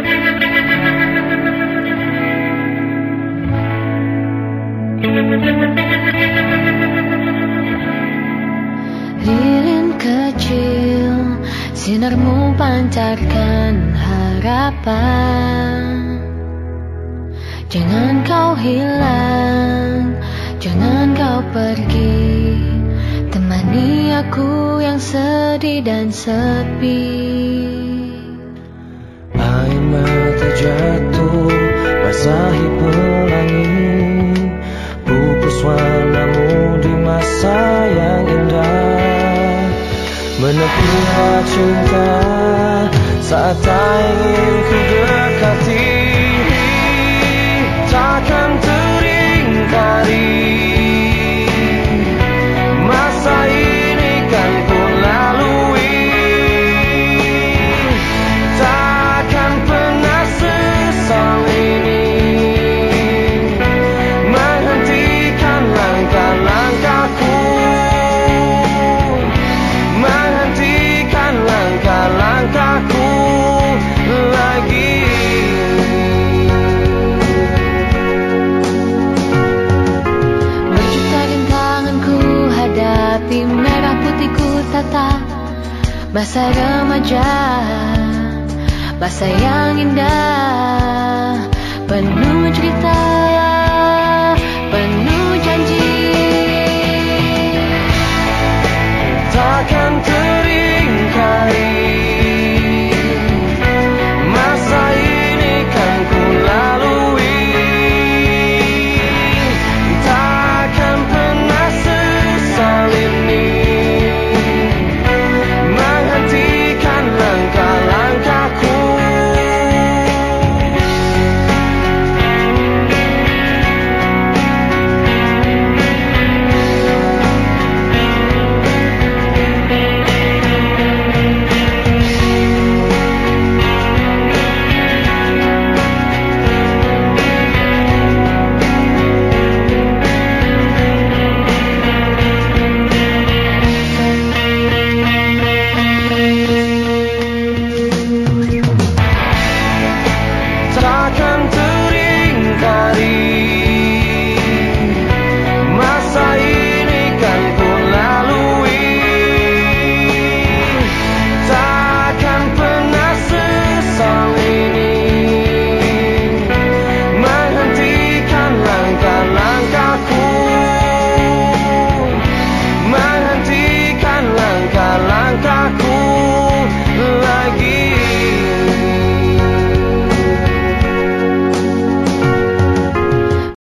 Lilin kecil Sinarmu pancarkan harapan. Jangan kau hilang Jangan kau pergi. Temani aku yang sedih dan sepi mata jatuh Basahi pelangi Pupus warnamu di masa yang indah. Menepilah cinta Saat tak ingin ku dekati Masa remaja Masa yang indah